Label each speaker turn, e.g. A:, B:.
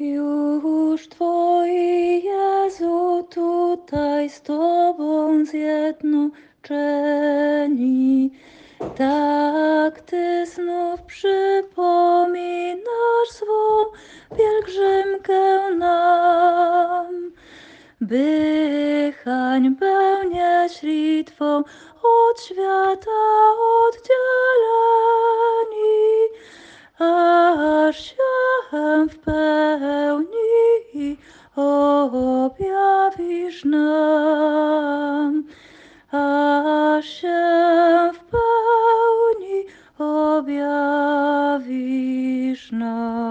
A: Już Twoi, Jezu, tutaj z Tobą zjednoczeni, tak Ty znów przypominasz swą pielgrzymkę nam, by hańbę nieść Litwą od świata oddzieleni, aż się w pełni objawisz nam, aż się w pełni objawisz nam.